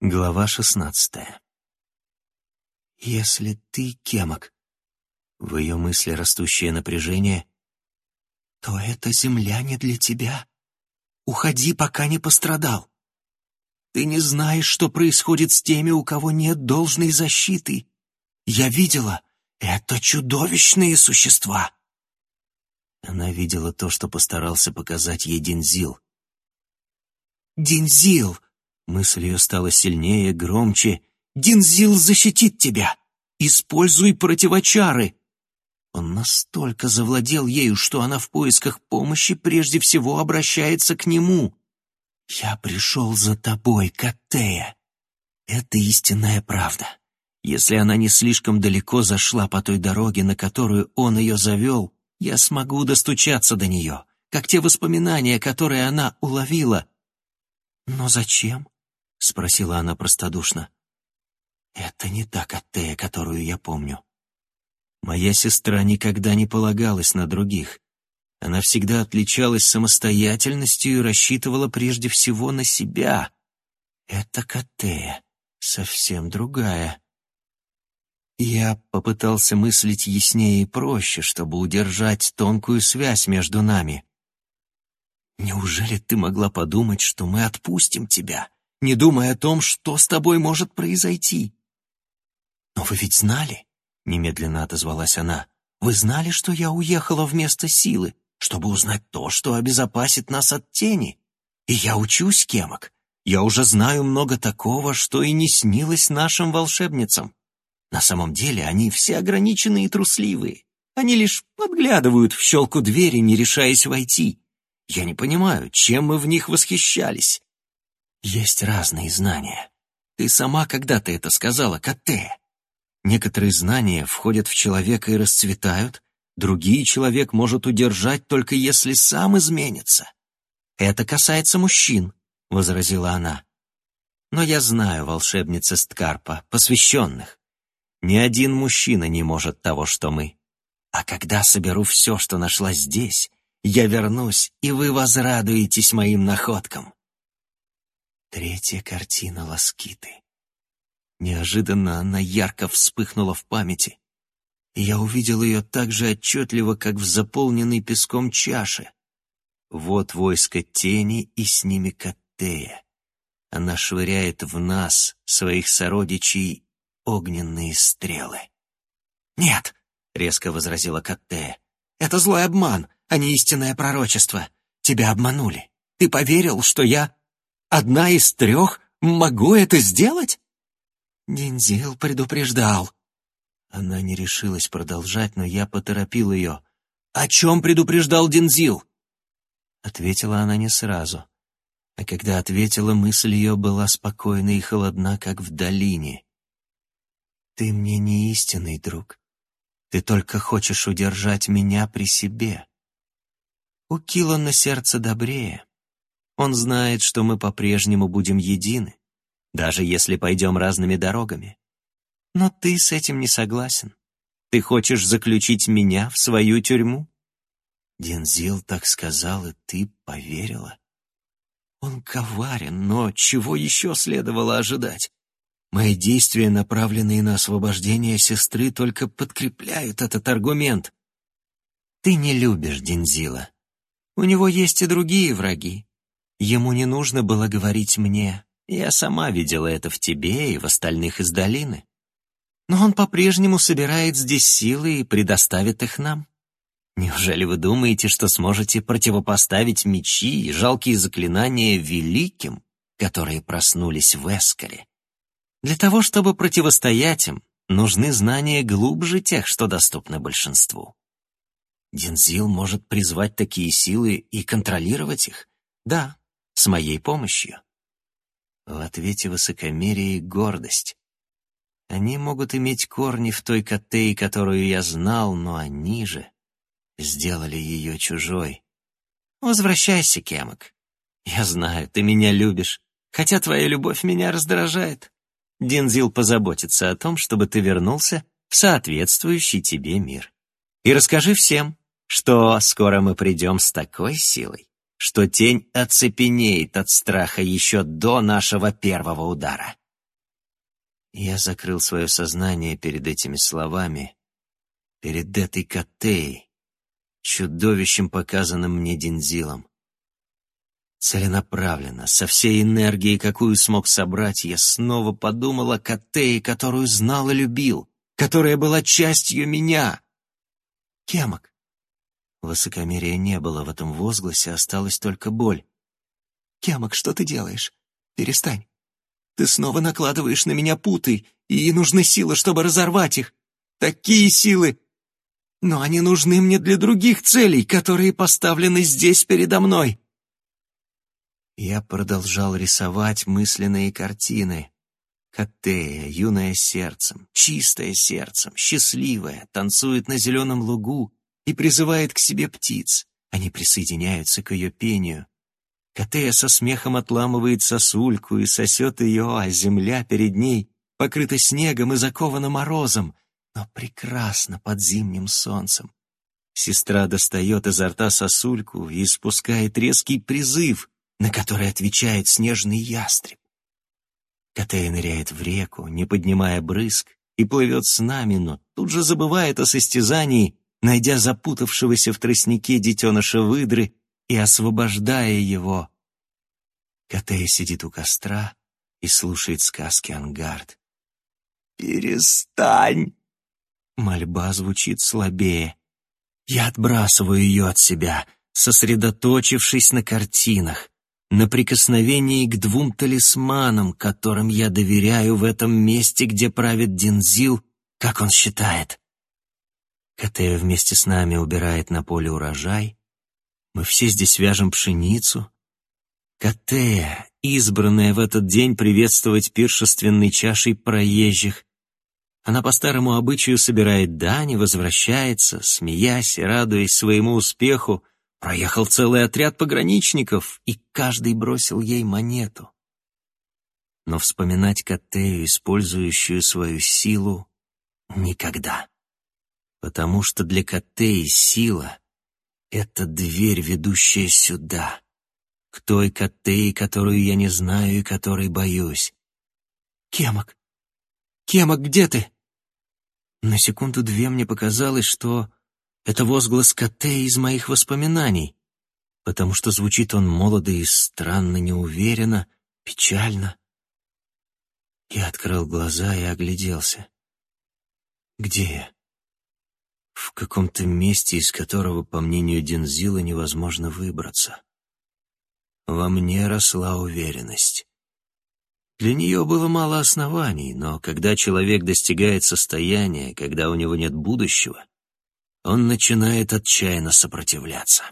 Глава шестнадцатая. «Если ты кемок», — в ее мысли растущее напряжение, «то эта земля не для тебя. Уходи, пока не пострадал. Ты не знаешь, что происходит с теми, у кого нет должной защиты. Я видела, это чудовищные существа». Она видела то, что постарался показать ей Динзил. «Динзил!» Мысль ее стала сильнее, громче. «Динзил защитит тебя! Используй противочары!» Он настолько завладел ею, что она в поисках помощи прежде всего обращается к нему. «Я пришел за тобой, Каттея!» Это истинная правда. Если она не слишком далеко зашла по той дороге, на которую он ее завел, я смогу достучаться до нее, как те воспоминания, которые она уловила. Но зачем? — спросила она простодушно. «Это не та Каттея, которую я помню. Моя сестра никогда не полагалась на других. Она всегда отличалась самостоятельностью и рассчитывала прежде всего на себя. Это Каттея, совсем другая». Я попытался мыслить яснее и проще, чтобы удержать тонкую связь между нами. «Неужели ты могла подумать, что мы отпустим тебя?» Не думая о том, что с тобой может произойти. «Но вы ведь знали?» — немедленно отозвалась она. «Вы знали, что я уехала вместо силы, чтобы узнать то, что обезопасит нас от тени? И я учусь, Кемок. Я уже знаю много такого, что и не снилось нашим волшебницам. На самом деле они все ограниченные и трусливые. Они лишь подглядывают в щелку двери, не решаясь войти. Я не понимаю, чем мы в них восхищались. Есть разные знания. Ты сама когда-то это сказала, Катте. Некоторые знания входят в человека и расцветают, другие человек может удержать только если сам изменится. Это касается мужчин, — возразила она. Но я знаю волшебниц Сткарпа, посвященных. Ни один мужчина не может того, что мы. А когда соберу все, что нашла здесь, я вернусь, и вы возрадуетесь моим находкам. Третья картина Ласкиты. Неожиданно она ярко вспыхнула в памяти, и я увидел ее так же отчетливо, как в заполненной песком чаше. Вот войско тени, и с ними Каттея. Она швыряет в нас, своих сородичей, огненные стрелы. «Нет!» — резко возразила Каттея. «Это злой обман, а не истинное пророчество. Тебя обманули. Ты поверил, что я Одна из трех могу это сделать?» Динзил предупреждал. Она не решилась продолжать, но я поторопил ее. «О чем предупреждал Динзил?» Ответила она не сразу. А когда ответила, мысль ее была спокойна и холодна, как в долине. «Ты мне не истинный друг. Ты только хочешь удержать меня при себе. У Килона сердце добрее. Он знает, что мы по-прежнему будем едины, даже если пойдем разными дорогами. Но ты с этим не согласен. Ты хочешь заключить меня в свою тюрьму? Дензил так сказал, и ты поверила. Он коварен, но чего еще следовало ожидать? Мои действия, направленные на освобождение сестры, только подкрепляют этот аргумент. Ты не любишь Дензила. У него есть и другие враги. Ему не нужно было говорить мне. Я сама видела это в тебе и в остальных из долины. Но он по-прежнему собирает здесь силы и предоставит их нам. Неужели вы думаете, что сможете противопоставить мечи и жалкие заклинания великим, которые проснулись в Эскале? Для того, чтобы противостоять им, нужны знания глубже тех, что доступны большинству. Дензил может призвать такие силы и контролировать их. Да, с моей помощью. В ответе высокомерие и гордость. Они могут иметь корни в той Котее, которую я знал, но они же сделали ее чужой. Возвращайся, Кемок. Я знаю, ты меня любишь, хотя твоя любовь меня раздражает. Дензил позаботится о том, чтобы ты вернулся в соответствующий тебе мир. И расскажи всем, что скоро мы придем с такой силой, что тень оцепенеет от страха еще до нашего первого удара. Я закрыл свое сознание перед этими словами, перед этой Катеей, чудовищем, показанным мне Дензилом. Целенаправленно, со всей энергией, какую смог собрать, я снова подумал о Катее, которую знал и любил, которая была частью меня. Кемок. Высокомерия не было в этом возгласе, осталась только боль. «Кемок, что ты делаешь? Перестань. Ты снова накладываешь на меня путы, и нужны силы, чтобы разорвать их. Такие силы! Но они нужны мне для других целей, которые поставлены здесь передо мной. Я продолжал рисовать мысленные картины. Катея, юная сердцем, чистая сердцем, счастливая, танцует на зеленом лугу и призывает к себе птиц. Они присоединяются к ее пению. Катея со смехом отламывает сосульку и сосет ее, а земля перед ней покрыта снегом и закована морозом, но прекрасно под зимним солнцем. Сестра достает изо рта сосульку и испускает резкий призыв, на который отвечает снежный ястреб. Катея ныряет в реку, не поднимая брызг, и плывет с нами, но тут же забывает о состязании, найдя запутавшегося в тростнике детеныша выдры и освобождая его. Катея сидит у костра и слушает сказки Ангард. «Перестань!» Мольба звучит слабее. Я отбрасываю ее от себя, сосредоточившись на картинах на прикосновении к двум талисманам, которым я доверяю в этом месте, где правит Динзил, как он считает. Катея вместе с нами убирает на поле урожай. Мы все здесь вяжем пшеницу. Катея, избранная в этот день приветствовать пиршественной чашей проезжих, она по старому обычаю собирает дань и возвращается, смеясь и радуясь своему успеху, Проехал целый отряд пограничников, и каждый бросил ей монету. Но вспоминать Катею, использующую свою силу, никогда. Потому что для Катеи сила — это дверь, ведущая сюда, к той Катеи, которую я не знаю и которой боюсь. «Кемок! Кемок, где ты?» На секунду-две мне показалось, что это возглас Коте из моих воспоминаний, потому что звучит он молодо и странно неуверенно, печально. Я открыл глаза и огляделся. Где я? В каком-то месте, из которого, по мнению Дензила, невозможно выбраться. Во мне росла уверенность. Для нее было мало оснований, но когда человек достигает состояния, когда у него нет будущего, он начинает отчаянно сопротивляться.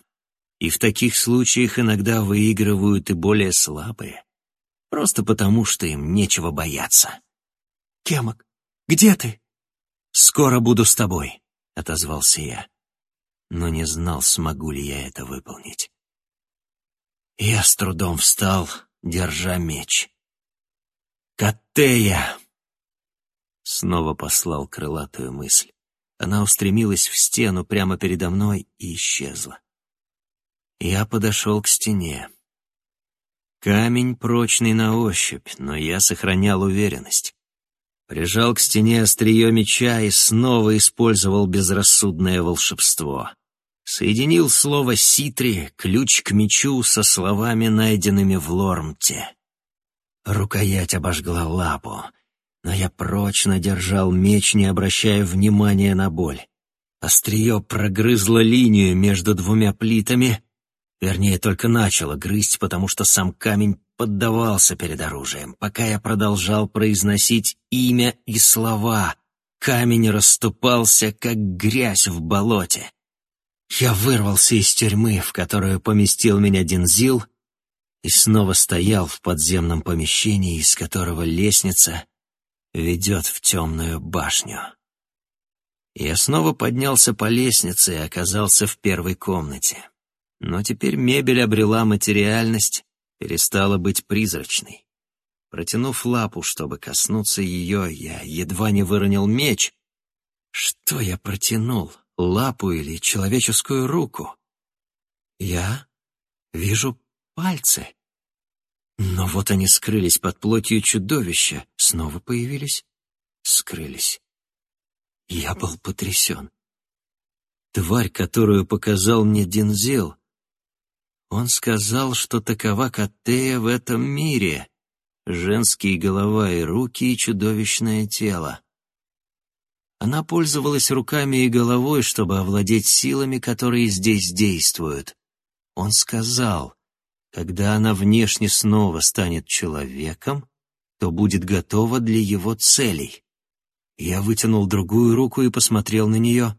И в таких случаях иногда выигрывают и более слабые, просто потому что им нечего бояться. «Кемок, где ты?» «Скоро буду с тобой», — отозвался я, но не знал, смогу ли я это выполнить. Я с трудом встал, держа меч. «Катея!» Снова послал крылатую мысль. Она устремилась в стену прямо передо мной и исчезла. Я подошел к стене. Камень прочный на ощупь, но я сохранял уверенность. Прижал к стене острие меча и снова использовал безрассудное волшебство. Соединил слово «ситри», ключ к мечу, со словами, найденными в Лормте. Рукоять обожгла лапу но я прочно держал меч, не обращая внимания на боль. Острие прогрызло линию между двумя плитами, вернее, только начало грызть, потому что сам камень поддавался перед оружием. Пока я продолжал произносить имя и слова, камень расступался, как грязь в болоте. Я вырвался из тюрьмы, в которую поместил меня Дензил, и снова стоял в подземном помещении, из которого лестница ведет в темную башню. Я снова поднялся по лестнице и оказался в первой комнате. Но теперь мебель обрела материальность, перестала быть призрачной. Протянув лапу, чтобы коснуться ее, я едва не выронил меч. Что я протянул, лапу или человеческую руку? Я вижу пальцы. Но вот они скрылись под плотью чудовища, снова появились, скрылись. Я был потрясен. Тварь, которую показал мне Дензел, он сказал, что такова Катея в этом мире. Женские голова и руки и чудовищное тело. Она пользовалась руками и головой, чтобы овладеть силами, которые здесь действуют. Он сказал, когда она внешне снова станет человеком, то будет готова для его целей. Я вытянул другую руку и посмотрел на нее.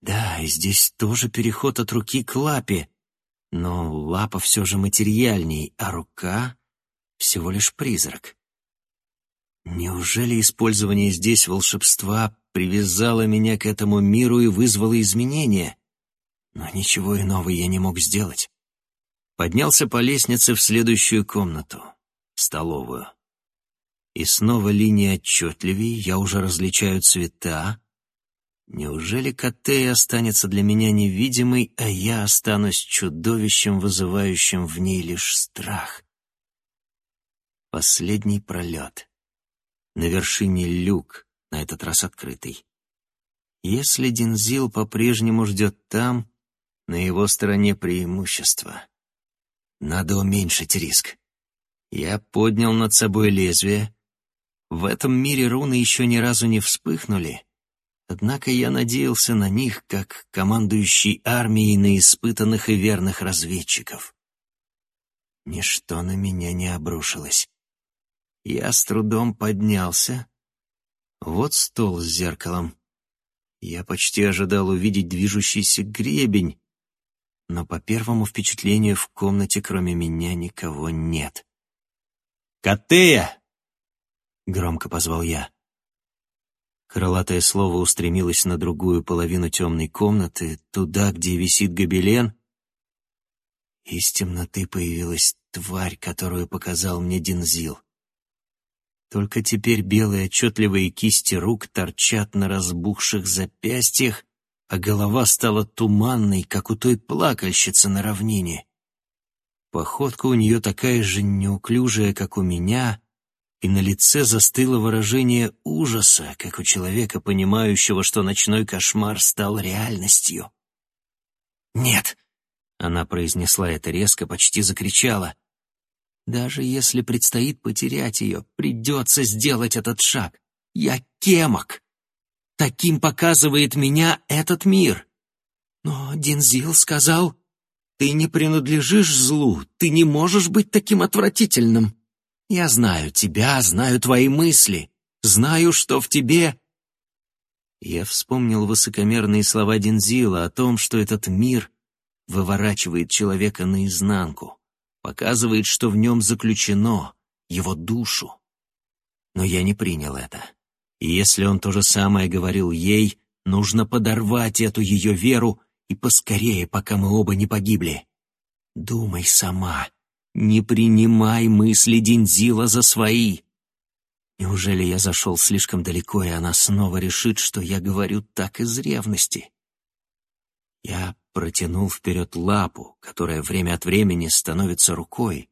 Да, и здесь тоже переход от руки к лапе, но лапа все же материальней, а рука — всего лишь призрак. Неужели использование здесь волшебства привязало меня к этому миру и вызвало изменения? Но ничего иного я не мог сделать. Поднялся по лестнице в следующую комнату, столовую. И снова линии отчетливее, я уже различаю цвета. Неужели Катей останется для меня невидимой, а я останусь чудовищем, вызывающим в ней лишь страх? Последний пролет. На вершине люк, на этот раз открытый. Если Динзил по-прежнему ждет там, на его стороне преимущество. Надо уменьшить риск. Я поднял над собой лезвие, в этом мире руны еще ни разу не вспыхнули, однако я надеялся на них, как командующий армией на испытанных и верных разведчиков. Ничто на меня не обрушилось. Я с трудом поднялся. Вот стол с зеркалом. Я почти ожидал увидеть движущийся гребень, но по первому впечатлению в комнате кроме меня никого нет. «Катея!» — громко позвал я. Крылатое слово устремилось на другую половину темной комнаты, туда, где висит гобелен. Из темноты появилась тварь, которую показал мне Дензил. Только теперь белые отчетливые кисти рук торчат на разбухших запястьях, а голова стала туманной, как у той плакальщицы на равнине. Походка у нее такая же неуклюжая, как у меня, и на лице застыло выражение ужаса, как у человека, понимающего, что ночной кошмар стал реальностью. «Нет!» — она произнесла это резко, почти закричала. «Даже если предстоит потерять ее, придется сделать этот шаг. Я кемок! Таким показывает меня этот мир!» «Но Динзил сказал...» «Ты не принадлежишь злу, ты не можешь быть таким отвратительным!» Я знаю тебя, знаю твои мысли, знаю, что в тебе...» Я вспомнил высокомерные слова Дензила о том, что этот мир выворачивает человека наизнанку, показывает, что в нем заключено, его душу. Но я не принял это. И если он то же самое говорил ей, нужно подорвать эту ее веру и поскорее, пока мы оба не погибли. Думай сама, не принимай мысли Динзила за свои. Неужели я зашел слишком далеко, и она снова решит, что я говорю так из ревности? Я протянул вперед лапу, которая время от времени становится рукой.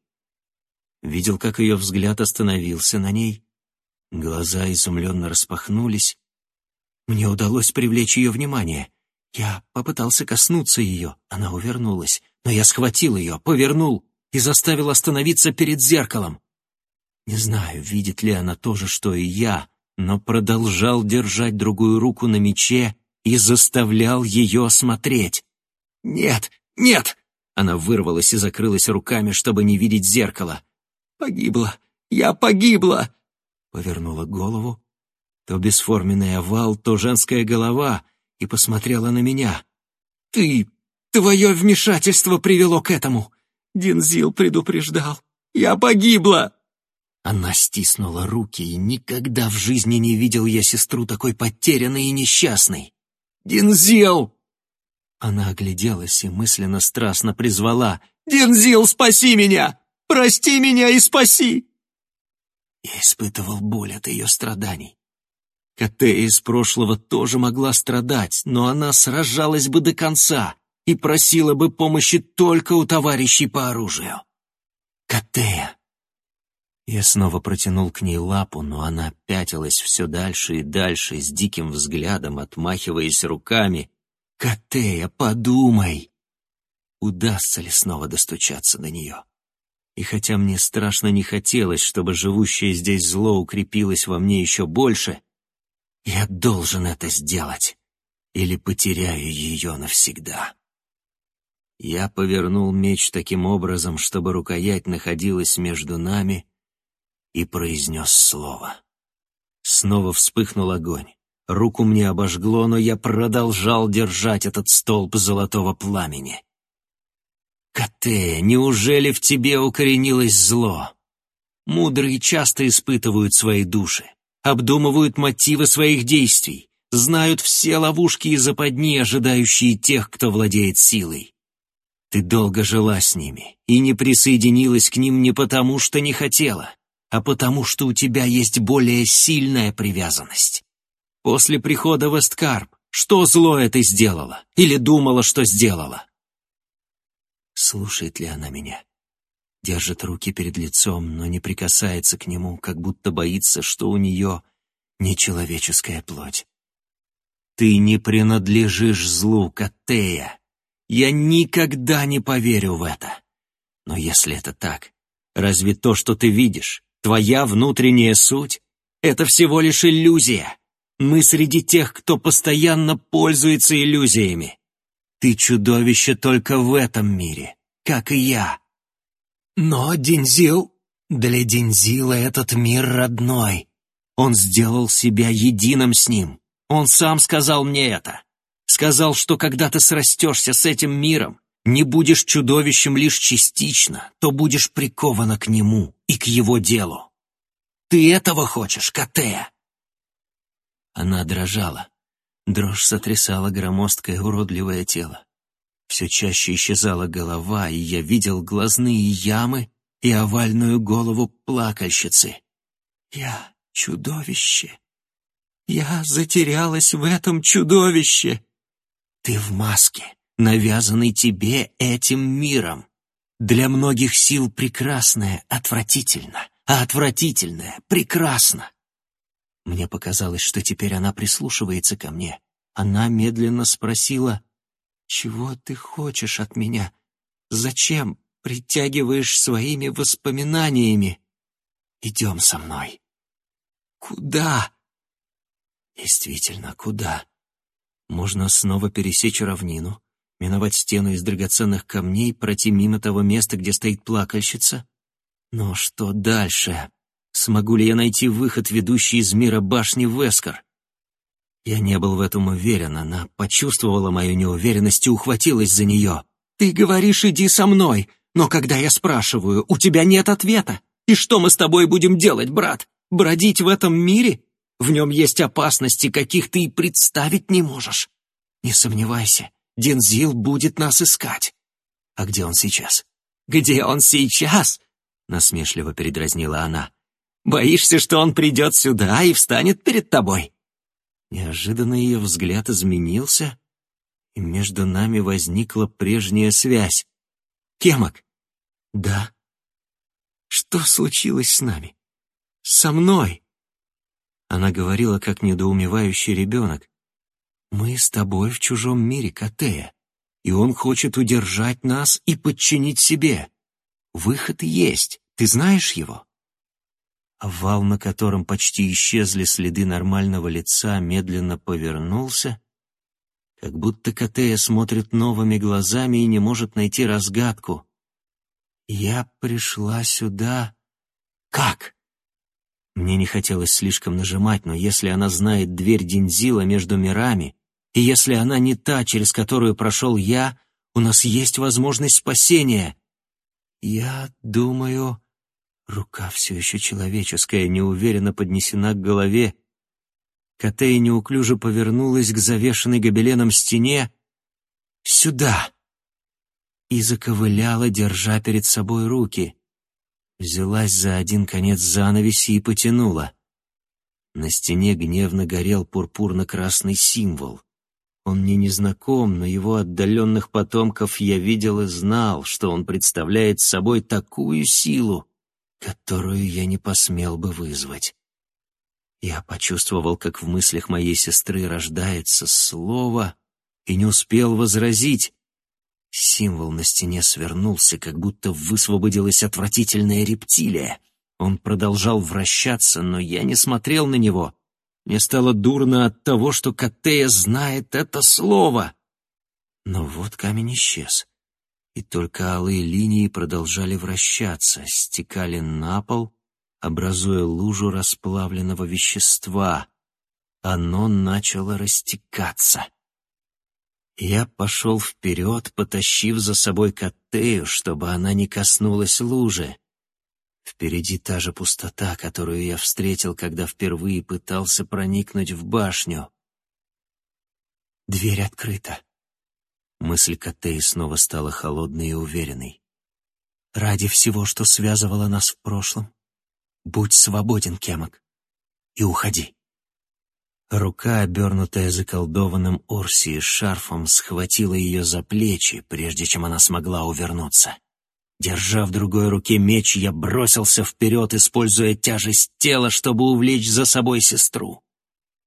Видел, как ее взгляд остановился на ней. Глаза изумленно распахнулись. Мне удалось привлечь ее внимание. Я попытался коснуться ее, она увернулась, но я схватил ее, повернул и заставил остановиться перед зеркалом. Не знаю, видит ли она то же, что и я, но продолжал держать другую руку на мече и заставлял ее смотреть. «Нет, нет!» Она вырвалась и закрылась руками, чтобы не видеть зеркала. «Погибла! Я погибла!» Повернула голову. То бесформенный овал, то женская голова, и посмотрела на меня. «Ты... твое вмешательство привело к этому! Дензил предупреждал. Я погибла!» Она стиснула руки, и никогда в жизни не видел я сестру такой потерянной и несчастной. «Дензил!» Она огляделась и мысленно страстно призвала. «Дензил, спаси меня! Прости меня и спаси!» Я испытывал боль от ее страданий. Катея из прошлого тоже могла страдать, но она сражалась бы до конца и просила бы помощи только у товарищей по оружию. Катея. Я снова протянул к ней лапу, но она пятилась все дальше и дальше, с диким взглядом, отмахиваясь руками. «Котея, подумай!» Удастся ли снова достучаться до нее? И хотя мне страшно не хотелось, чтобы живущее здесь зло укрепилось во мне еще больше, я должен это сделать, или потеряю ее навсегда. Я повернул меч таким образом, чтобы рукоять находилась между нами, и произнес слово. Снова вспыхнул огонь. Руку мне обожгло, но я продолжал держать этот столб золотого пламени. «Катея, неужели в тебе укоренилось зло? Мудрые часто испытывают свои души, обдумывают мотивы своих действий, знают все ловушки и западни, ожидающие тех, кто владеет силой. Ты долго жила с ними и не присоединилась к ним не потому, что не хотела, а потому, что у тебя есть более сильная привязанность. После прихода в Эсткарп, что зло это сделало? Или думала, что сделала? Слушает ли она меня? Держит руки перед лицом, но не прикасается к нему, как будто боится, что у нее нечеловеческая плоть. Ты не принадлежишь злу, Каттея. Я никогда не поверю в это. Но если это так, разве то, что ты видишь, твоя внутренняя суть, это всего лишь иллюзия? Мы среди тех, кто постоянно пользуется иллюзиями. Ты чудовище только в этом мире, как и я. Но Дензил... Для Дензила этот мир родной. Он сделал себя единым с ним. Он сам сказал мне это. Сказал, что когда ты срастешься с этим миром, не будешь чудовищем лишь частично, то будешь прикована к нему и к его делу. Ты этого хочешь, Катея?» Она дрожала. Дрожь сотрясала громоздкое уродливое тело. Все чаще исчезала голова, и я видел глазные ямы и овальную голову плакальщицы. «Я чудовище! Я затерялась в этом чудовище! Ты в маске, навязанной тебе этим миром. Для многих сил прекрасное отвратительно, а отвратительное прекрасно. Мне показалось, что теперь она прислушивается ко мне. Она медленно спросила, «Чего ты хочешь от меня? Зачем притягиваешь своими воспоминаниями? Идем со мной». «Куда?» «Действительно, куда?» Можно снова пересечь равнину, миновать стену из драгоценных камней, пройти мимо того места, где стоит плакальщица. Но что дальше? Смогу ли я найти выход, ведущий из мира башни Вескар? Я не был в этом уверен, она почувствовала мою неуверенность и ухватилась за нее. «Ты говоришь, иди со мной, но когда я спрашиваю, у тебя нет ответа. И что мы с тобой будем делать, брат? Бродить в этом мире? В нем есть опасности, каких ты и представить не можешь. Не сомневайся, Дензил будет нас искать. А где он сейчас? Где он сейчас? Насмешливо передразнила она. Боишься, что он придет сюда и встанет перед тобой?» Неожиданно ее взгляд изменился, и между нами возникла прежняя связь. «Кемок?» «Да». «Что случилось с нами? Со мной?» Она говорила, как недоумевающий ребенок. «Мы с тобой в чужом мире, Катея, и он хочет удержать нас и подчинить себе. Выход есть, ты знаешь его?» Овал, на котором почти исчезли следы нормального лица, медленно повернулся, как будто Катея смотрит новыми глазами и не может найти разгадку. «Я пришла сюда...» «Как?» Мне не хотелось слишком нажимать, но если она знает дверь Динзила между мирами, и если она не та, через которую прошел я, у нас есть возможность спасения. Я думаю... Рука все еще человеческая, неуверенно поднесена к голове. Катея неуклюже повернулась к завешенной гобеленом стене. «Сюда!» И заковыляла, держа перед собой руки. Взялась за один конец занавеси и потянула. На стене гневно горел пурпурно-красный символ. Он мне не знаком, но его отдаленных потомков я видел и знал, что он представляет собой такую силу, которую я не посмел бы вызвать. Я почувствовал, как в мыслях моей сестры рождается слово, и не успел возразить. Символ на стене свернулся, как будто высвободилась отвратительная рептилия. Он продолжал вращаться, но я не смотрел на него. Мне стало дурно от того, что Катея знает это слово. Но вот камень исчез, и только алые линии продолжали вращаться, стекали на пол, образуя лужу расплавленного вещества. Оно начало растекаться. Я пошел вперед, потащив за собой Каттею, чтобы она не коснулась лужи. Впереди та же пустота, которую я встретил, когда впервые пытался проникнуть в башню. Дверь открыта. Мысль Каттеи снова стала холодной и уверенной. Ради всего, что связывало нас в прошлом, будь свободен, Кемок, и уходи. Рука, обернутая заколдованным Орсией шарфом, схватила ее за плечи, прежде чем она смогла увернуться. Держа в другой руке меч, я бросился вперед, используя тяжесть тела, чтобы увлечь за собой сестру.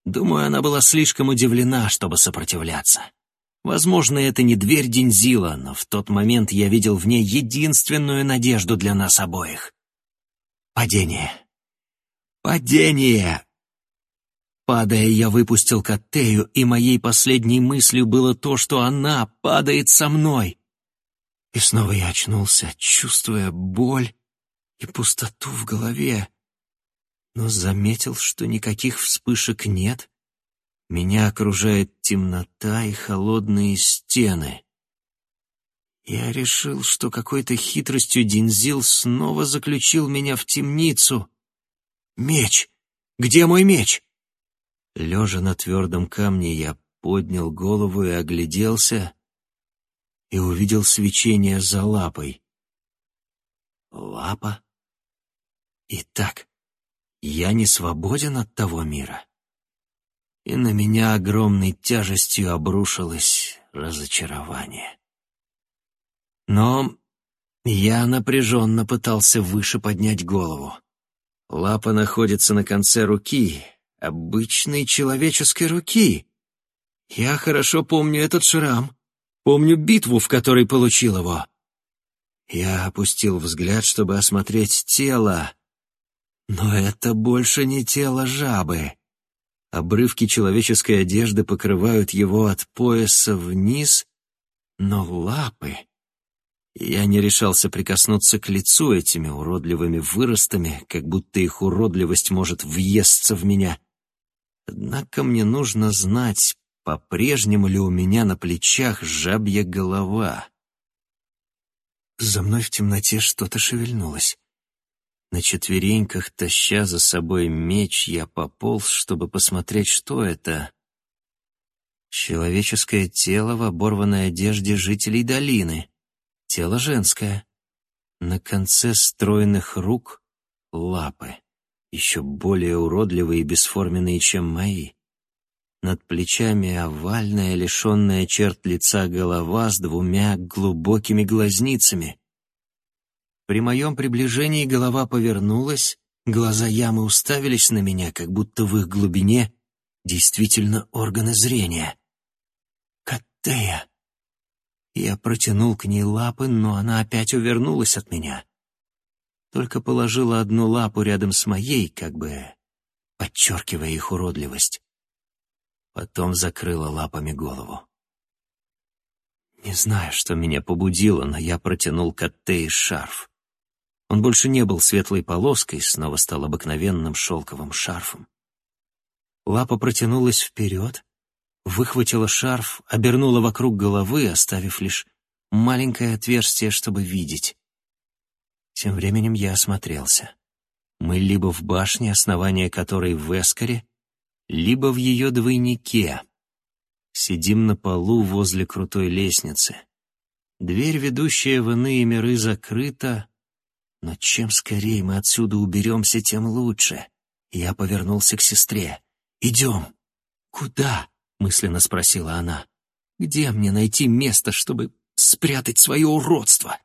Думаю, она была слишком удивлена, чтобы сопротивляться. Возможно, это не дверь Дензила, но в тот момент я видел в ней единственную надежду для нас обоих. Падение. Падение! Падая, я выпустил Каттею, и моей последней мыслью было то, что она падает со мной. И снова я очнулся, чувствуя боль и пустоту в голове, но заметил, что никаких вспышек нет. Меня окружает темнота и холодные стены. Я решил, что какой-то хитростью Динзил снова заключил меня в темницу. Меч! Где мой меч? Лежа на твердом камне, я поднял голову и огляделся, и увидел свечение за лапой. Лапа? Итак, я не свободен от того мира. И на меня огромной тяжестью обрушилось разочарование. Но я напряженно пытался выше поднять голову. Лапа находится на конце руки, обычной человеческой руки. Я хорошо помню этот шрам, помню битву, в которой получил его. Я опустил взгляд, чтобы осмотреть тело, но это больше не тело жабы. Обрывки человеческой одежды покрывают его от пояса вниз, но лапы... Я не решался прикоснуться к лицу этими уродливыми выростами, как будто их уродливость может въесться в меня. Однако мне нужно знать, по-прежнему ли у меня на плечах жабья голова. За мной в темноте что-то шевельнулось. На четвереньках, таща за собой меч, я пополз, чтобы посмотреть, что это. Человеческое тело в оборванной одежде жителей долины. Тело женское. На конце стройных рук — лапы еще более уродливые и бесформенные, чем мои. Над плечами овальная, лишенная черт лица голова с двумя глубокими глазницами. При моем приближении голова повернулась, глаза ямы уставились на меня, как будто в их глубине действительно органы зрения. Каттея! Я протянул к ней лапы, но она опять увернулась от меня только положила одну лапу рядом с моей, как бы подчеркивая их уродливость. Потом закрыла лапами голову. Не знаю, что меня побудило, но я протянул Каттеи шарф. Он больше не был светлой полоской, снова стал обыкновенным шелковым шарфом. Лапа протянулась вперед, выхватила шарф, обернула вокруг головы, оставив лишь маленькое отверстие, чтобы видеть. Тем временем я осмотрелся. Мы либо в башне, основание которой в Эскаре, либо в ее двойнике. Сидим на полу возле крутой лестницы. Дверь, ведущая в иные миры, закрыта, но чем скорее мы отсюда уберемся, тем лучше. Я повернулся к сестре. «Идем». «Куда?» — мысленно спросила она. «Где мне найти место, чтобы спрятать свое уродство?»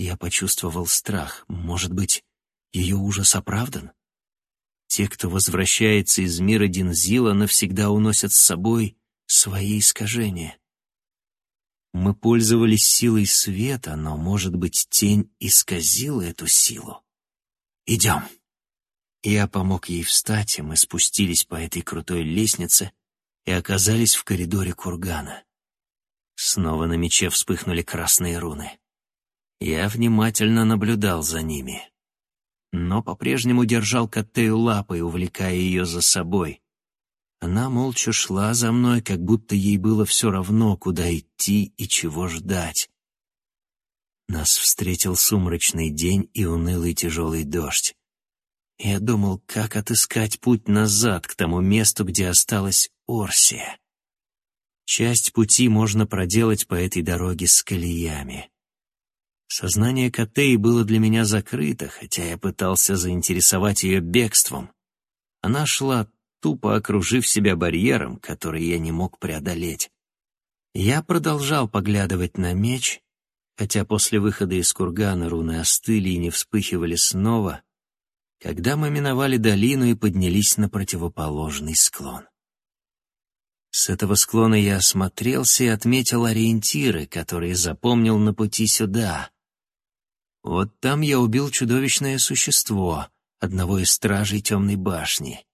Я почувствовал страх. Может быть, Ее ужас оправдан? Те, кто возвращается из мира Динзила, навсегда уносят с собой свои искажения. Мы пользовались силой света, но, может быть, тень исказила эту силу. «Идем». Я помог ей встать, и мы спустились по этой крутой лестнице и оказались в коридоре кургана. Снова на мече вспыхнули красные руны. Я внимательно наблюдал за ними, но по-прежнему держал Коттею лапой, увлекая ее за собой. Она молча шла за мной, как будто ей было все равно, куда идти и чего ждать. Нас встретил сумрачный день и унылый тяжелый дождь. Я думал, как отыскать путь назад к тому месту, где осталась Орсия. Часть пути можно проделать по этой дороге с колеями. Сознание Котеи было для меня закрыто, хотя я пытался заинтересовать ее бегством. Она шла, тупо окружив себя барьером, который я не мог преодолеть. Я продолжал поглядывать на меч, хотя после выхода из кургана руны остыли и не вспыхивали снова, когда мы миновали долину и поднялись на противоположный склон. С этого склона я осмотрелся и отметил ориентиры, которые запомнил на пути сюда. Вот там я убил чудовищное существо, одного из стражей темной башни.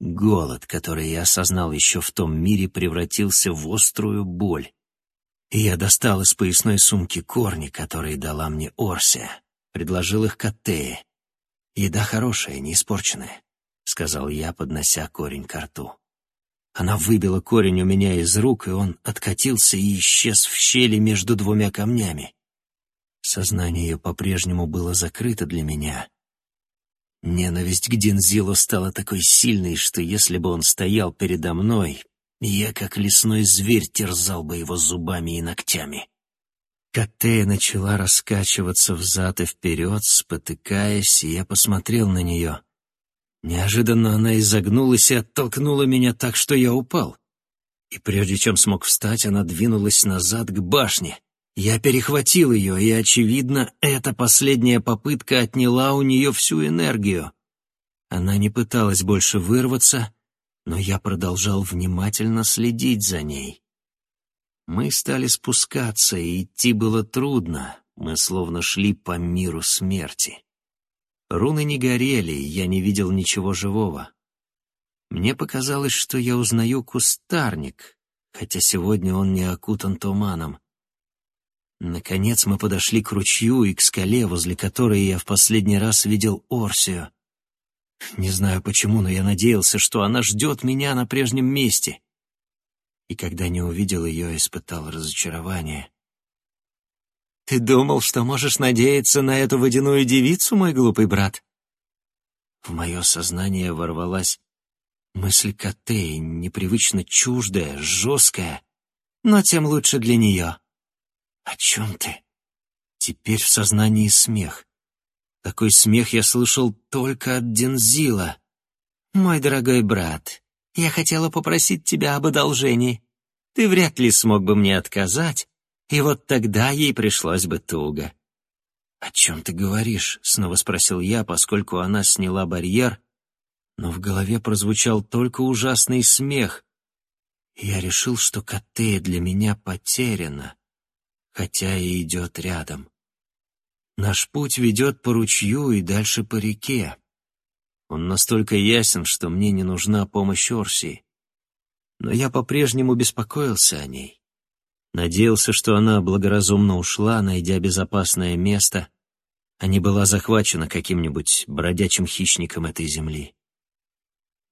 Голод, который я осознал еще в том мире, превратился в острую боль. И я достал из поясной сумки корни, которые дала мне Орсия, предложил их Каттее. «Еда хорошая, не испорченная», — сказал я, поднося корень к рту. Она выбила корень у меня из рук, и он откатился и исчез в щели между двумя камнями. Сознание ее по-прежнему было закрыто для меня. Ненависть к Дензилу стала такой сильной, что если бы он стоял передо мной, я, как лесной зверь, терзал бы его зубами и ногтями. Катея начала раскачиваться взад и вперед, спотыкаясь, и я посмотрел на нее. Неожиданно она изогнулась и оттолкнула меня так, что я упал. И прежде чем смог встать, она двинулась назад к башне. Я перехватил ее, и, очевидно, эта последняя попытка отняла у нее всю энергию. Она не пыталась больше вырваться, но я продолжал внимательно следить за ней. Мы стали спускаться, и идти было трудно, мы словно шли по миру смерти. Руны не горели, я не видел ничего живого. Мне показалось, что я узнаю кустарник, хотя сегодня он не окутан туманом. Наконец мы подошли к ручью и к скале, возле которой я в последний раз видел Орсию. Не знаю почему, но я надеялся, что она ждет меня на прежнем месте. И когда не увидел ее, испытал разочарование. «Ты думал, что можешь надеяться на эту водяную девицу, мой глупый брат?» В мое сознание ворвалась мысль Котеи, непривычно чуждая, жесткая, но тем лучше для нее. «О чем ты?» Теперь в сознании смех. Такой смех я слышал только от Дензила. «Мой дорогой брат, я хотела попросить тебя об одолжении. Ты вряд ли смог бы мне отказать, и вот тогда ей пришлось бы туго». «О чем ты говоришь?» — снова спросил я, поскольку она сняла барьер, но в голове прозвучал только ужасный смех. Я решил, что Катея для меня потеряна хотя и идет рядом. Наш путь ведет по ручью и дальше по реке. Он настолько ясен, что мне не нужна помощь Орсии. Но я по-прежнему беспокоился о ней. Надеялся, что она благоразумно ушла, найдя безопасное место, а не была захвачена каким-нибудь бродячим хищником этой земли.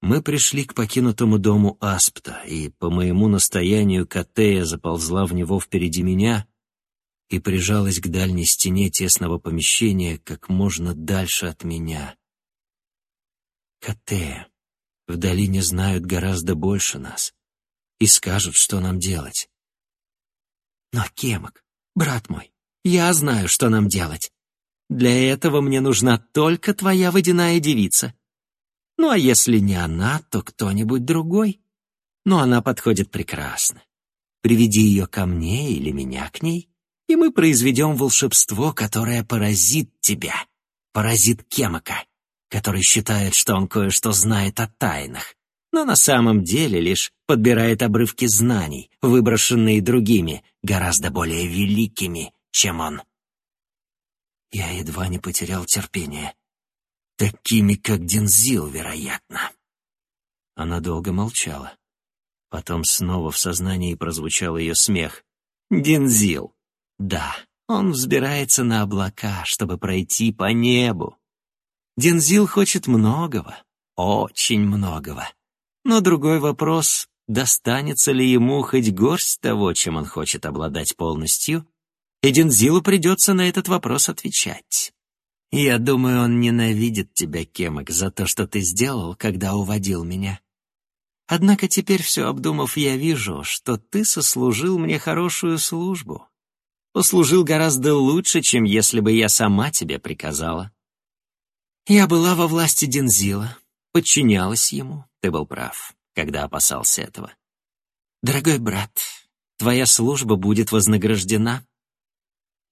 Мы пришли к покинутому дому Аспта, и по моему настоянию Катея заползла в него впереди меня, и прижалась к дальней стене тесного помещения как можно дальше от меня. Катея, в долине знают гораздо больше нас и скажут, что нам делать. Но, Кемок, брат мой, я знаю, что нам делать. Для этого мне нужна только твоя водяная девица. Ну, а если не она, то кто-нибудь другой. Но она подходит прекрасно. Приведи ее ко мне или меня к ней, и мы произведем волшебство, которое поразит тебя, паразит Кемака, который считает, что он кое-что знает о тайнах, но на самом деле лишь подбирает обрывки знаний, выброшенные другими, гораздо более великими, чем он. Я едва не потерял терпение. Такими, как Дензил, вероятно. Она долго молчала. Потом снова в сознании прозвучал ее смех. «Дензил! Да, он взбирается на облака, чтобы пройти по небу. Дензил хочет многого, очень многого. Но другой вопрос, достанется ли ему хоть горсть того, чем он хочет обладать полностью, и Дензилу придется на этот вопрос отвечать. Я думаю, он ненавидит тебя, Кемок, за то, что ты сделал, когда уводил меня. Однако теперь, все обдумав, я вижу, что ты сослужил мне хорошую службу. Послужил гораздо лучше, чем если бы я сама тебе приказала. Я была во власти Дензила, подчинялась ему, ты был прав, когда опасался этого. Дорогой брат, твоя служба будет вознаграждена.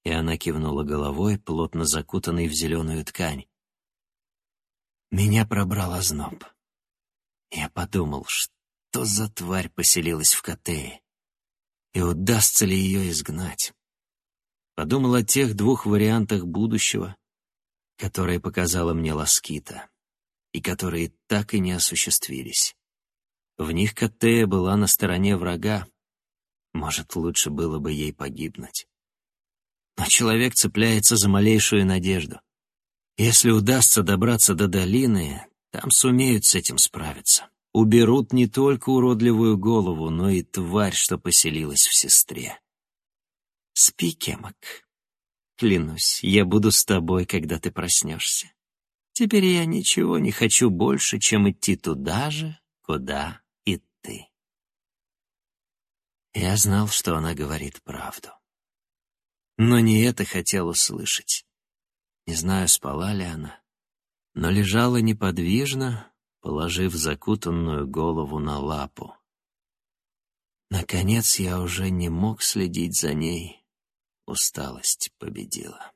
И она кивнула головой, плотно закутанной в зеленую ткань. Меня пробрал озноб. Я подумал, что за тварь поселилась в Катее, и удастся ли ее изгнать. Подумал о тех двух вариантах будущего, которые показала мне Ласкита, и которые так и не осуществились. В них Катея была на стороне врага. Может, лучше было бы ей погибнуть. Но человек цепляется за малейшую надежду. Если удастся добраться до долины, там сумеют с этим справиться. Уберут не только уродливую голову, но и тварь, что поселилась в сестре. Спи, Кемок. Клянусь, я буду с тобой, когда ты проснешься. Теперь я ничего не хочу больше, чем идти туда же, куда и ты. Я знал, что она говорит правду. Но не это хотел услышать. Не знаю, спала ли она, но лежала неподвижно, положив закутанную голову на лапу. Наконец я уже не мог следить за ней. Усталость победила.